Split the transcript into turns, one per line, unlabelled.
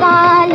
ताल